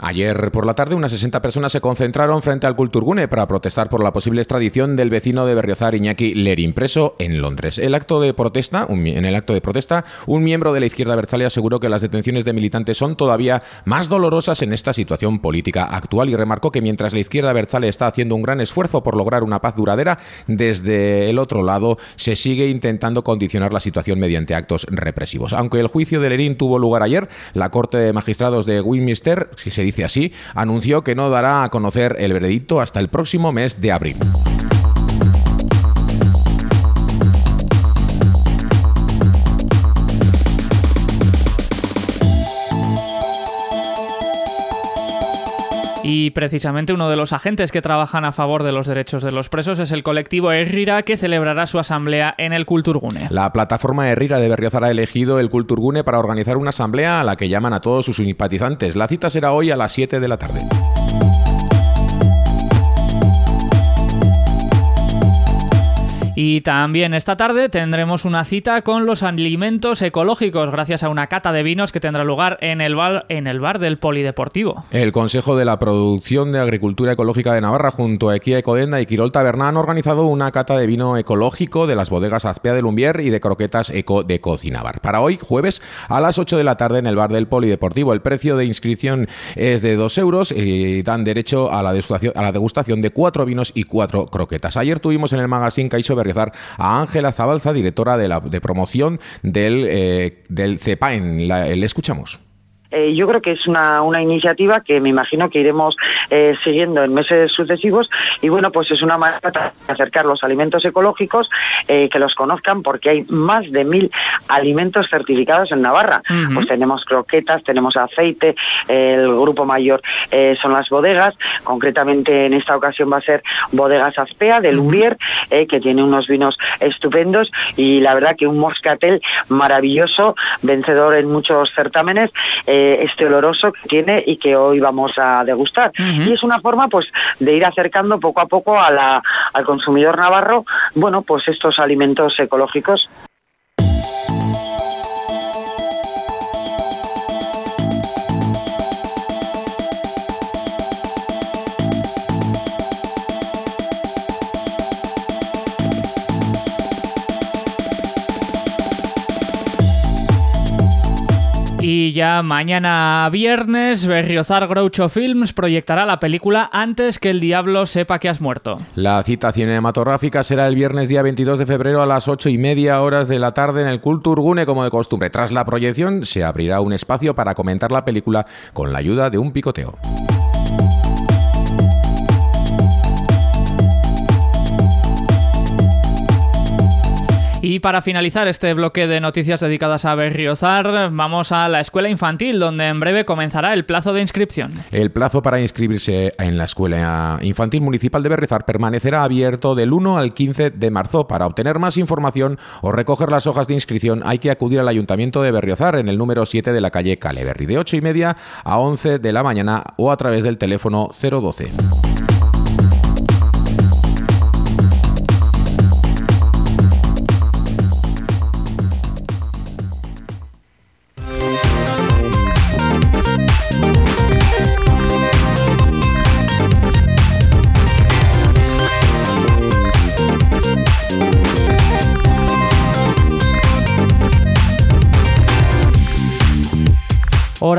S6: Ayer por la tarde unas 60 personas se concentraron frente al Kulturgune para protestar por la posible extradición del vecino de Berriozar Iñaki Lerín, preso en Londres. El acto de protesta, un, en el acto de protesta, un miembro de la izquierda Berzale aseguró que las detenciones de militantes son todavía más dolorosas en esta situación política actual y remarcó que mientras la izquierda Berzale está haciendo un gran esfuerzo por lograr una paz duradera, desde el otro lado se sigue intentando condicionar la situación mediante actos represivos. Aunque el juicio de Lerín tuvo lugar ayer, la Corte de Magistrados de Westminster, si se dice así, anunció que no dará a conocer el veredicto hasta el próximo mes de abril.
S1: Y precisamente uno de los agentes que trabajan a favor de los derechos de los presos es el colectivo Herrira, que celebrará su asamblea en el Kulturgune.
S6: La plataforma Herrira de Berriozar ha elegido el Kulturgune para organizar una asamblea a la que llaman a todos sus simpatizantes. La cita será hoy a las 7 de la tarde.
S1: Y también esta tarde tendremos una cita con los alimentos ecológicos gracias a una cata de vinos que tendrá lugar en el bar, del Polideportivo.
S6: El Consejo de la Producción de Agricultura Ecológica de Navarra junto a Equia Ecodenda y Quirol Taberna han organizado una cata de vino ecológico de las bodegas Azpea de Lumbier y de croquetas Eco de Cocinavar. Para hoy, jueves, a las 8 de la tarde en el bar del Polideportivo. El precio de inscripción es de 2 euros y dan derecho a la degustación, a la degustación de cuatro vinos y cuatro croquetas. Ayer tuvimos en el magazine Caixo A Ángela Zabalza, directora de, la, de promoción del, eh, del CEPAEN. La, le escuchamos.
S2: Eh, yo creo que es una, una, iniciativa que me imagino que iremos eh, siguiendo en meses sucesivos y bueno, pues es una manera de acercar los alimentos ecológicos, eh, que los conozcan porque hay más de mil alimentos certificados en Navarra. Uh -huh. Pues tenemos croquetas, tenemos aceite, el grupo mayor son las bodegas, concretamente en esta ocasión va a ser Bodegas Azpea de uh -huh. que tiene unos vinos estupendos y la verdad que un moscatel maravilloso, vencedor en muchos certámenes este oloroso que tiene y que hoy vamos a degustar. Uh -huh. Y es una forma pues de ir acercando poco a poco a la, al consumidor navarro, bueno, pues estos alimentos ecológicos.
S1: Y ya mañana viernes, Berriozar Groucho Films proyectará la película Antes que el diablo sepa que has muerto.
S6: La cita cinematográfica será el viernes día 22 de febrero a las 8 y media horas de la tarde en el Kulturgune como de costumbre. Tras la proyección se abrirá un espacio para comentar la película con la ayuda de un picoteo.
S1: Y para finalizar este bloque de noticias dedicadas a Berriozar, vamos a la escuela infantil, donde en breve comenzará el plazo de inscripción.
S6: El plazo para inscribirse en la escuela infantil municipal de Berriozar permanecerá abierto del 1 al 15 de marzo. Para obtener más información o recoger las hojas de inscripción hay que acudir al Ayuntamiento de Berriozar en el número 7 de la calle Caleberry, de 8 y media a 11 de la mañana o a través del teléfono 012.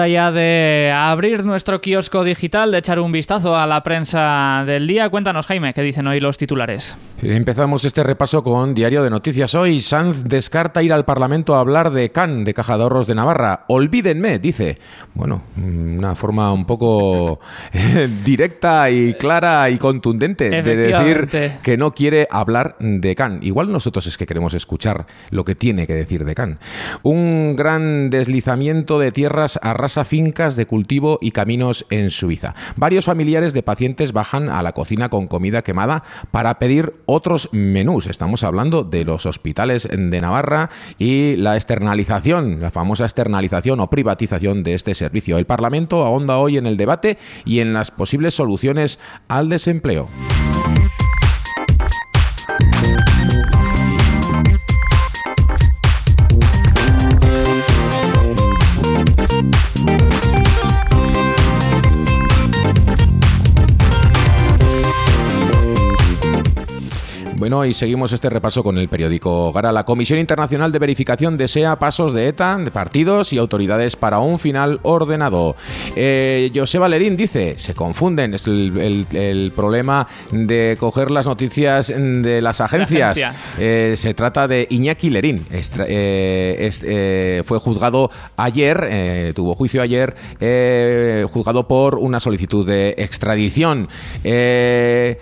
S1: Hora ya de abrir nuestro kiosco digital, de echar un vistazo a la prensa del día. Cuéntanos, Jaime, ¿qué dicen hoy los titulares?
S6: Empezamos este repaso con Diario de Noticias. Hoy Sanz descarta ir al Parlamento a hablar de CAN, de Caja de Ahorros de Navarra. Olvídenme, dice. Bueno, una forma un poco *laughs* directa y clara y contundente de decir que no quiere hablar de CAN. Igual nosotros es que queremos escuchar lo que tiene que decir de CAN. Un gran deslizamiento de tierras arrasa fincas de cultivo y caminos en Suiza. Varios familiares de pacientes bajan a la cocina con comida quemada para pedir otros menús. Estamos hablando de los hospitales de Navarra y la externalización, la famosa externalización o privatización de este servicio. El Parlamento ahonda hoy en el debate y en las posibles soluciones al desempleo. Bueno, y seguimos este repaso con el periódico Gara. La Comisión Internacional de Verificación desea pasos de ETA, de partidos y autoridades para un final ordenado. Eh, Joseba Lerín dice, se confunden, es el, el- el problema de coger las noticias de las agencias.
S1: agencia.
S6: Eh, se trata de Iñaki Lerín. Estra- eh, eh, fue juzgado ayer, tuvo juicio ayer, juzgado por una solicitud de extradición. Eh,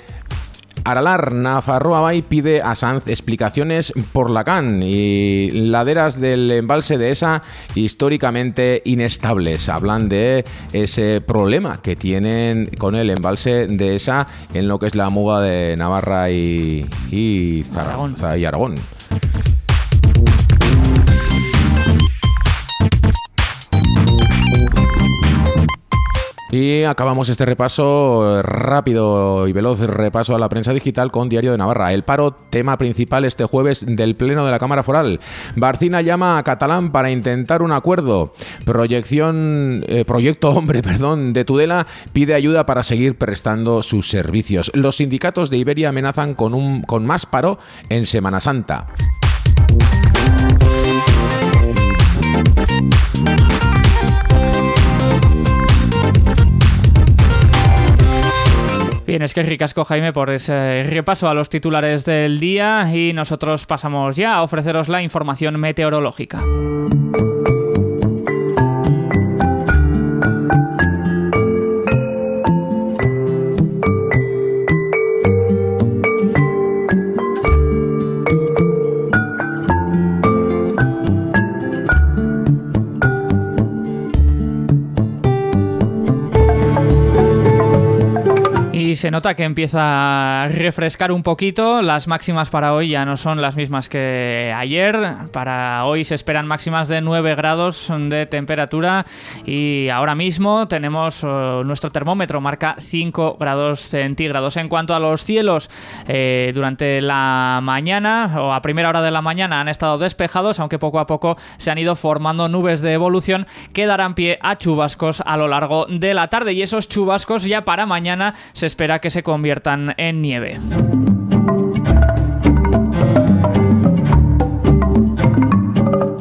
S6: Aralar Nafarroa Bay pide a Sanz explicaciones por la CAN y laderas del embalse de esa históricamente inestables. Hablan de ese problema que tienen con el embalse de esa en lo que es la muga de Navarra y, y Zaragoza y Aragón. Y acabamos este repaso rápido y veloz repaso a la prensa digital con Diario de Navarra. El paro, tema principal este jueves del Pleno de la Cámara Foral. Barcina llama a Catalán para intentar un acuerdo. Proyección, eh, proyecto *laughs* Hombre, perdón, de Tudela pide ayuda para seguir prestando sus servicios. Los sindicatos de Iberia amenazan con, un, con más paro en Semana Santa.
S1: Bien, es que ricasco Jaime por ese repaso a los titulares del día y nosotros pasamos ya a ofreceros la información meteorológica. Se nota que empieza a refrescar un poquito. Las máximas para hoy ya no son las mismas que ayer. Para hoy se esperan máximas de 9 grados de temperatura. Y ahora mismo tenemos eh, nuestro termómetro, marca 5 grados centígrados. En cuanto a los cielos, eh, durante la mañana o a primera hora de la mañana han estado despejados, aunque poco a poco se han ido formando nubes de evolución que darán pie a chubascos a lo largo de la tarde. Y esos chubascos ya para mañana se que se conviertan en nieve.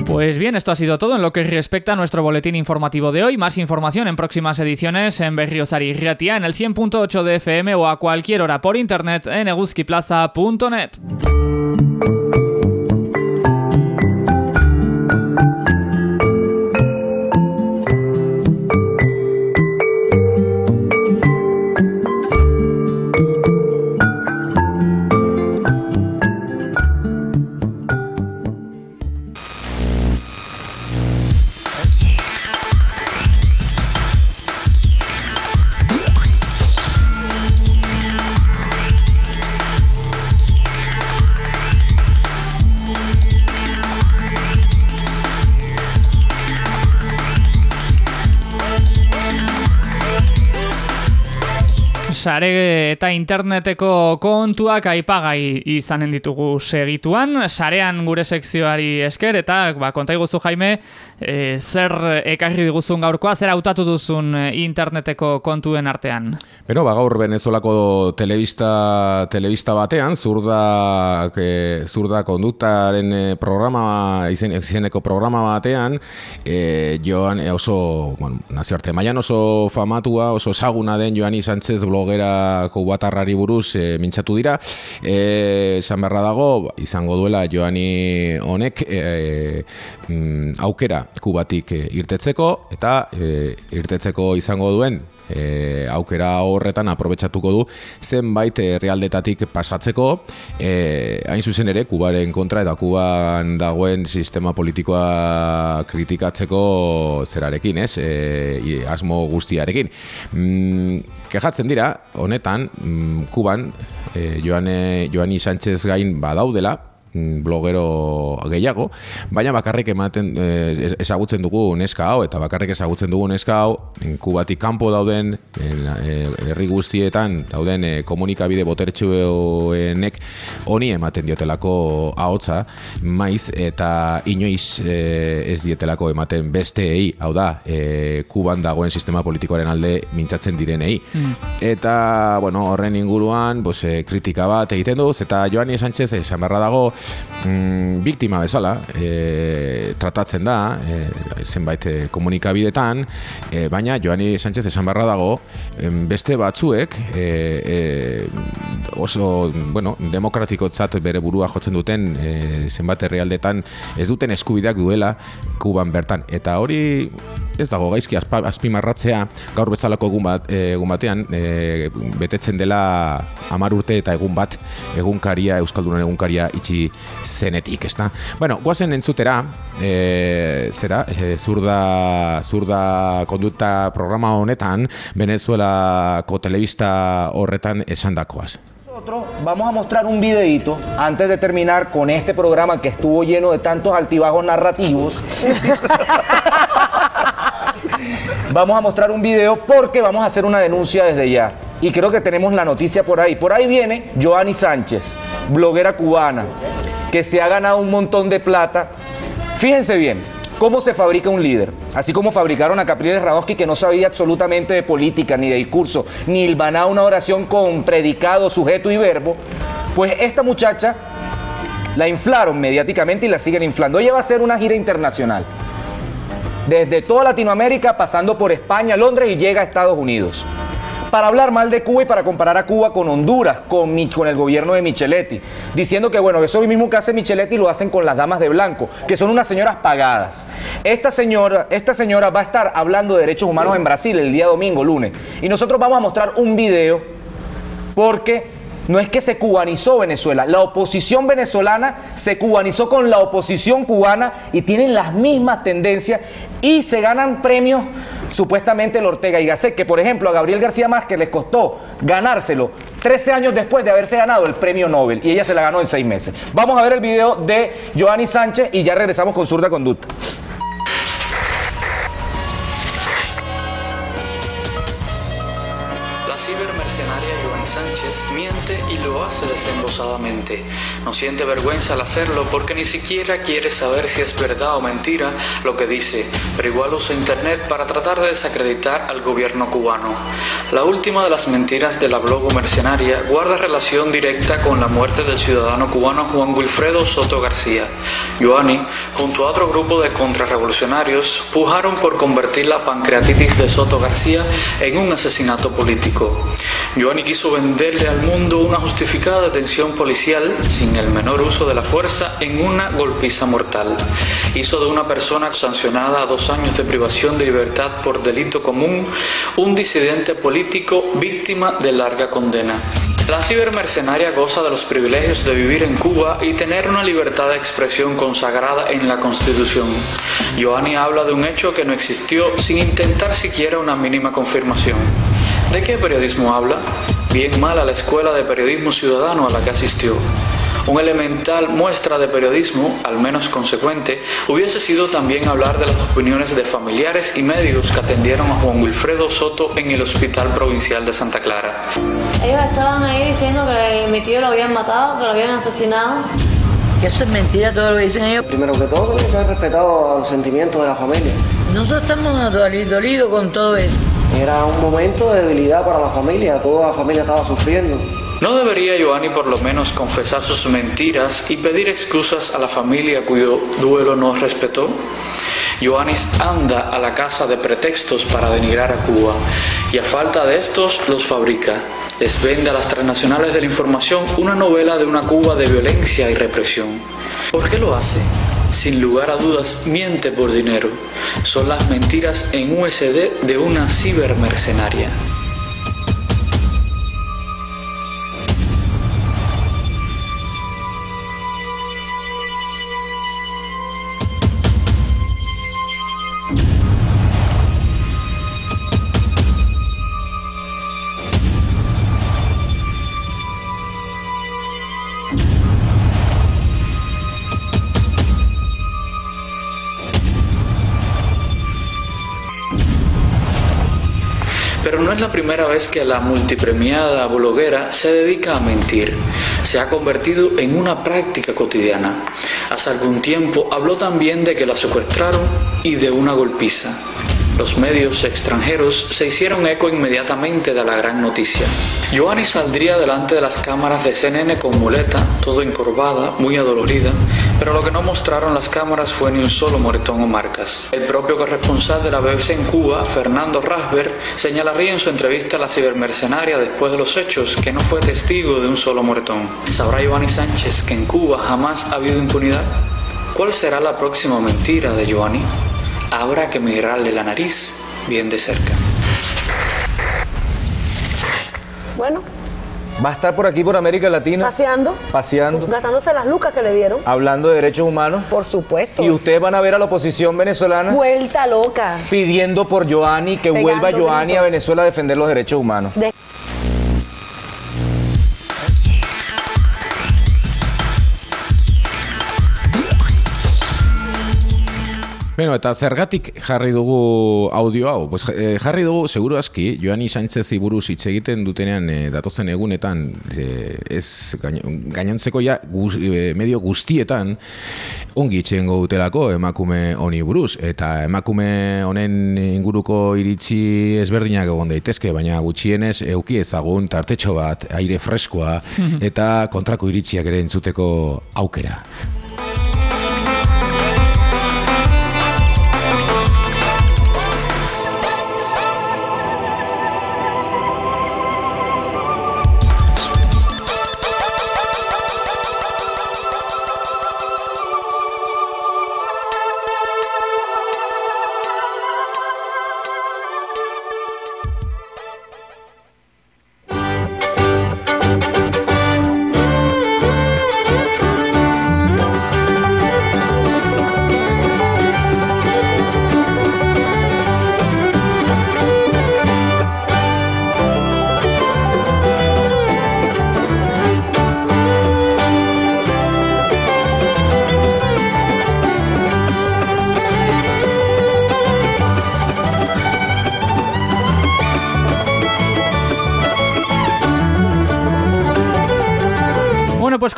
S1: Pues bien, esto ha sido todo en lo que respecta a nuestro boletín informativo de hoy. Más información en próximas ediciones en Berriozar y Riatia en el 100.8 de FM o a cualquier hora por internet en eguzquiplaza.net. Sare eta interneteko kontuak aipagai izanen ditugu segituan, sarean gure sekzioari esker eta ba, konta iguzu Jaime, e, zer ekarri diguzun gaurkoa, zer hautatu duzun e, interneteko kontuen artean.
S6: Beno, ba, gaur Venezuelako telebista, telebista batean, zurda, que, zurda konduktaren eh, programa, izen, izeneko programa batean, eh, joan eh, oso, bueno, nazioarte mailan oso famatua, oso ezaguna den Joani Sánchez blog blogera kubatarrari buruz e, mintzatu dira. E, esan beharra dago, izango duela Joani honek e, mm, aukera kubatik irtetzeko, eta e, irtetzeko izango duen e, aukera horretan aprobetsatuko du zenbait herrialdetatik pasatzeko e, hain zuzen ere Kubaren kontra eta Kuban dagoen sistema politikoa kritikatzeko zerarekin, ez? E, asmo guztiarekin. Mm, kejatzen dira, honetan, mm, Kuban, e, Joane, Joani Sánchez gain badaudela, blogero gehiago, baina bakarrik ematen eh, ezagutzen dugu neska hau eta bakarrik ezagutzen dugu neska hau en Kubatik kanpo dauden en, eh, herri guztietan dauden eh, komunikabide botertsuenek honi ematen diotelako ahotsa maiz eta inoiz eh, ez dietelako ematen besteei, hau da, eh, Kuban dagoen sistema politikoaren alde mintzatzen direnei. Eta, bueno, horren inguruan, pues, kritika bat egiten duz, eta Joani Sánchez esan beharra dago, mm, biktima bezala, e, tratatzen da, e, zenbait eh, komunikabidetan, e, baina Joani Sánchez esan beharra dago, em, beste batzuek, e, e, oso, bueno, demokratikotzat bere burua jotzen duten e, zenbat herrialdetan ez duten eskubideak duela Kuban bertan. Eta hori ez dago gaizki azpimarratzea gaur bezalako egun, bat, eh, egun batean e, betetzen dela hamar urte eta egun bat egunkaria, Euskaldunen egunkaria itxi zenetik, ezta? Bueno, guazen entzutera, e, zera, e, zurda, zurda konduta programa honetan, Venezuelako telebista horretan esandakoaz.
S8: Nosotros vamos a mostrar un videito antes de terminar con este programa que estuvo lleno de tantos altibajos narrativos. *laughs* vamos a mostrar un video porque vamos a hacer una denuncia desde ya. Y creo que tenemos la noticia por ahí. Por ahí viene Joanny Sánchez, bloguera cubana, que se ha ganado un montón de plata. Fíjense bien, cómo se fabrica un líder. Así como fabricaron a Capriles Radowski, que no sabía absolutamente de política, ni de discurso, ni hilvanaba una oración con predicado, sujeto y verbo. Pues esta muchacha la inflaron mediáticamente y la siguen inflando. Ella va a hacer una gira internacional. Desde toda Latinoamérica, pasando por España, Londres y llega a Estados Unidos. Para hablar mal de Cuba y para comparar a Cuba con Honduras, con, el gobierno de Micheletti. Diciendo que, bueno, eso mismo que hace Micheletti lo hacen con las damas de blanco, que son unas señoras pagadas. Esta señora, esta señora va a estar hablando de derechos humanos en Brasil el día domingo, lunes. Y nosotros vamos a mostrar un video porque no es que se cubanizó Venezuela, la oposición venezolana se cubanizó con la oposición cubana y tienen las mismas tendencias y se ganan premios supuestamente el Ortega y Gasset, que por ejemplo a Gabriel García Márquez les costó ganárselo 13 años después de haberse ganado el premio Nobel y ella se la ganó en 6 meses. Vamos a ver el video de Joanny Sánchez y ya regresamos con Zurda Conducta.
S9: Hace desembosadamente. No siente vergüenza al hacerlo porque ni siquiera quiere saber si es verdad o mentira lo que dice, pero igual usa internet para tratar de desacreditar al gobierno cubano. La última de las mentiras de la blogo mercenaria guarda relación directa con la muerte del ciudadano cubano Juan Wilfredo Soto García. Giovanni, junto a otro grupo de contrarrevolucionarios, pujaron por convertir la pancreatitis de Soto García en un asesinato político. Giovanni quiso venderle al mundo una justificada detención policial sin el menor uso de la fuerza en una golpiza mortal. Hizo de una persona sancionada a dos años de privación de libertad por delito común un disidente político víctima de larga condena. La cibermercenaria goza de los privilegios de vivir en Cuba y tener una libertad de expresión consagrada en la Constitución. Giovanni habla de un hecho que no existió sin intentar siquiera una mínima confirmación. ¿De qué periodismo habla? Bien mal a la escuela de periodismo ciudadano a la que asistió. Un elemental muestra de periodismo, al menos consecuente, hubiese sido también hablar de las opiniones de familiares y médicos que atendieron a Juan Wilfredo Soto en el Hospital Provincial de Santa Clara.
S10: Ellos estaban ahí diciendo que mi tío lo habían matado, que lo habían asesinado.
S11: Que eso es mentira todo lo que dicen ellos.
S12: Primero que todo, que haber respetado los sentimientos de la familia.
S11: Nosotros estamos doli- dolidos con todo eso.
S12: Era un momento de debilidad para la familia, toda la familia estaba sufriendo.
S9: ¿No debería Giovanni por lo menos confesar sus mentiras y pedir excusas a la familia cuyo duelo no respetó? Ioannis anda a la casa de pretextos para denigrar a Cuba y a falta de estos los fabrica. Les vende a las transnacionales de la información una novela de una Cuba de violencia y represión. ¿Por qué lo hace? Sin lugar a dudas, miente por dinero. Son las mentiras en USD de una cibermercenaria. Es la primera vez que la multipremiada bloguera se dedica a mentir. Se ha convertido en una práctica cotidiana. Hace algún tiempo habló también de que la secuestraron y de una golpiza. Los medios extranjeros se hicieron eco inmediatamente de la gran noticia. Joanny saldría delante de las cámaras de CNN con muleta, todo encorvada, muy adolorida, pero lo que no mostraron las cámaras fue ni un solo moretón o marcas. El propio corresponsal de la BBC en Cuba, Fernando Rasberg, señalaría en su entrevista a la cibermercenaria después de los hechos que no fue testigo de un solo moretón. ¿Sabrá Giovanni Sánchez que en Cuba jamás ha habido impunidad? ¿Cuál será la próxima mentira de Giovanni? Habrá que mirarle la nariz bien de cerca.
S13: Bueno,
S8: Va a estar por aquí, por América Latina,
S13: paseando,
S8: paseando,
S13: gastándose las lucas que le dieron.
S8: hablando de derechos humanos.
S13: Por supuesto.
S8: Y ustedes van a ver a la oposición venezolana
S13: Vuelta loca.
S8: pidiendo por Joanny, que
S13: Pegando
S8: vuelva Joanny a. Venezuela a defender los derechos humanos.
S13: De-
S6: Beno, eta zergatik jarri dugu audio hau? Pues, eh, jarri dugu, seguru aski, Joani Sánchez buruz hitz egiten dutenean eh, datozen egunetan, eh, ez gain- gainontzeko ja guz, eh, medio guztietan, ongi itxengo dutelako emakume honi buruz, eta emakume honen inguruko iritzi ezberdinak egon daitezke, baina gutxienez euki ezagun tartetxo bat, aire freskoa, *laughs* eta kontrako iritziak ere entzuteko aukera.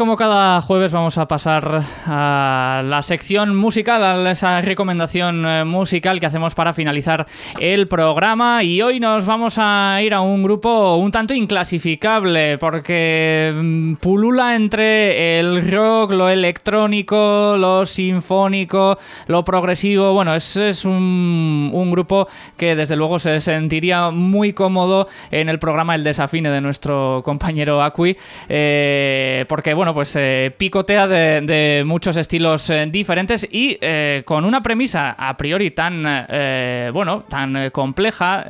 S1: Como cada jueves vamos a pasar a la sección musical, a esa recomendación eh, musical que hacemos para finalizar el programa. Y hoy nos vamos a ir a un grupo un tanto inclasificable porque mm, pulula entre el rock, lo electrónico, lo sinfónico, lo progresivo, bueno, es, es un, grupo que desde luego se sentiría muy cómodo en el programa El Desafine de nuestro compañero Acui, eh, porque bueno, pues eh, picotea de, muchos estilos eh, diferentes y eh, con una premisa a priori tan, eh, bueno, tan compleja,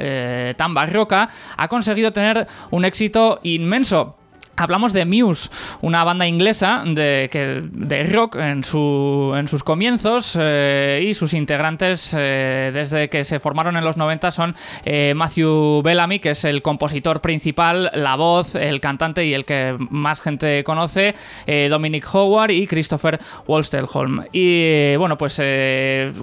S1: tan barroca, ha conseguido tener un éxito inmenso. Hablamos de Muse, una banda inglesa de, de rock en, su, en sus comienzos eh, y sus integrantes eh, desde que se formaron en los 90 son eh, Matthew Bellamy, que es el compositor principal, la voz, el cantante y el que más gente conoce, Dominic Howard y Christopher Wolstelholm. Y bueno, pues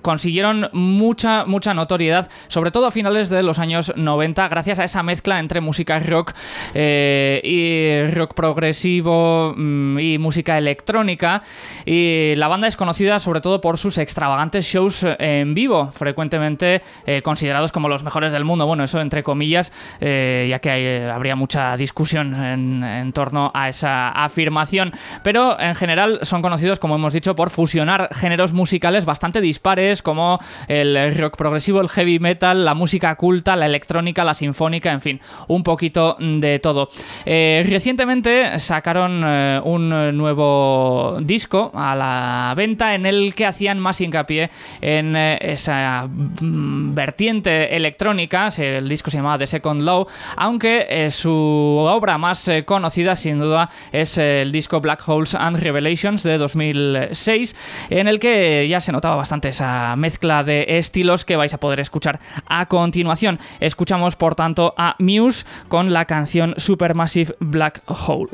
S1: consiguieron mucha, mucha notoriedad, sobre todo a finales de los años 90, gracias a esa mezcla entre música rock y rock rock progresivo mm, y música electrónica. Y la banda es conocida sobre todo por sus extravagantes shows eh, en vivo, frecuentemente eh, considerados como los mejores del mundo. Bueno, eso entre comillas, eh, ya que habría mucha discusión en, torno a esa afirmación. Pero en general son conocidos, como hemos dicho, por fusionar géneros musicales bastante dispares, como el rock progresivo, el heavy metal, la música culta, la electrónica, la sinfónica, en fin, un poquito de todo. Recientemente sacaron eh, un nuevo disco a la venta en el que hacían más hincapié en eh, esa mm, vertiente electrónica, el disco se llamaba The Second Law, aunque eh, su obra más eh, conocida sin duda es eh, el disco Black Holes and Revelations de 2006, en el que ya se notaba bastante esa mezcla de estilos que vais a poder escuchar a continuación. Escuchamos por tanto a Muse con la canción Supermassive Black Hole. hole.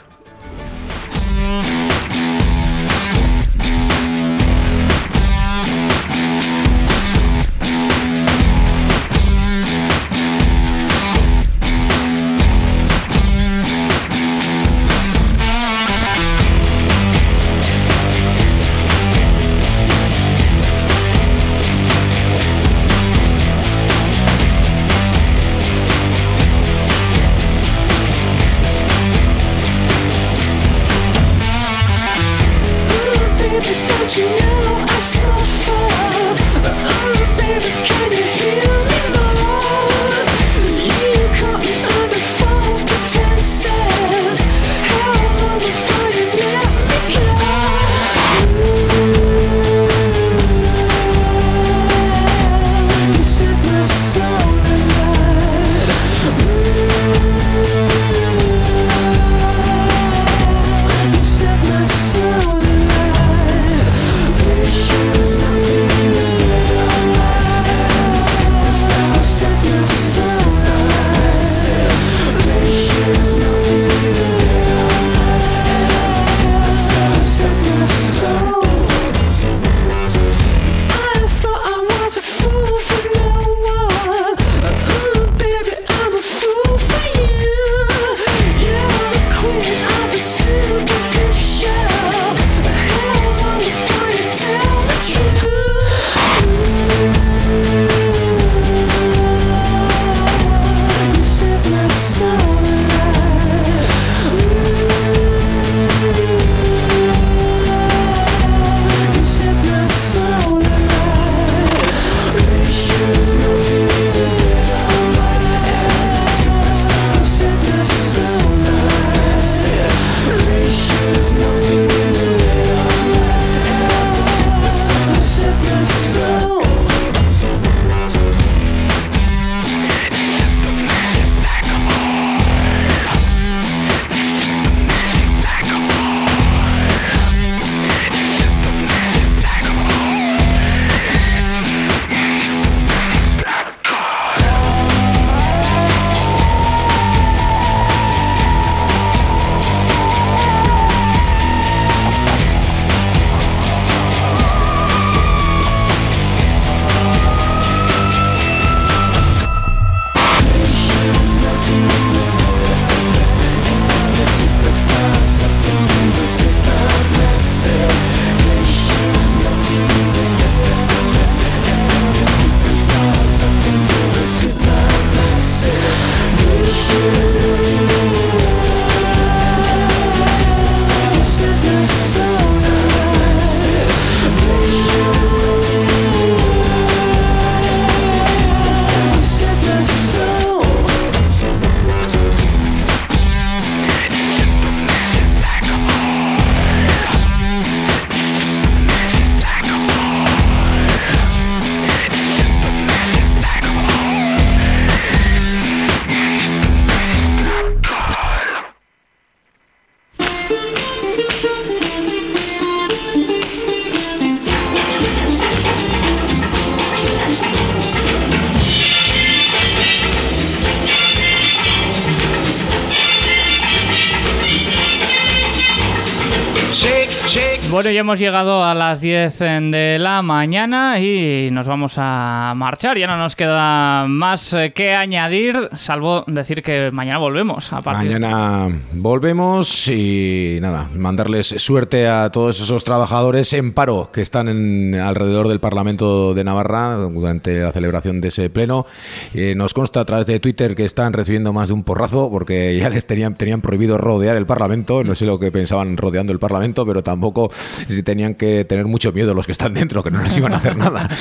S1: Hemos llegado a las 10 de la mañana y nos vamos a marchar. Ya no nos queda más eh, que añadir, salvo decir que mañana volvemos. A partir
S6: Mañana volvemos y nada, mandarles suerte a todos esos trabajadores en paro que están en, alrededor del Parlamento de Navarra durante la celebración de ese pleno. Eh, nos consta a través de Twitter que están recibiendo más de un porrazo porque *laughs* ya les tenían prohibido rodear el Parlamento. No sé lo que pensaban rodeando el Parlamento, pero tampoco si tenían que tener mucho miedo los que están dentro, que no les iban a hacer nada. *laughs*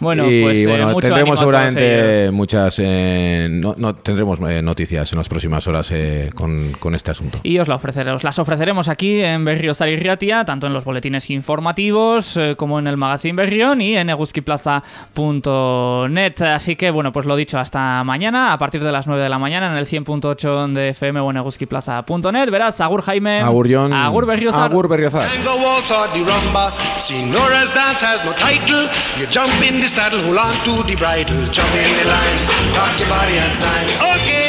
S1: Bueno,
S6: y
S1: pues, eh,
S6: bueno,
S1: mucho
S6: tendremos seguramente muchas eh, no, no, tendremos eh, noticias en las próximas horas eh, con, con este asunto.
S1: Y os, la ofreceremos, las ofreceremos aquí en Berriozar y Ratia, tanto en los boletines informativos eh, como en el magazine Berrión y en eguzquiplaza.net. Así que, bueno, pues lo dicho, hasta mañana, a partir de las 9 de la mañana en el 100.8 de FM o en eguzquiplaza.net. Verás, Agur Jaime.
S6: Agur Jon.
S1: Agur Berriozar.
S6: Agur Berriozar.
S5: The rumba. Senora's dance has no title. You jump in the saddle, hold on to the bridle. Jump in the line, rock your body and time. Okay.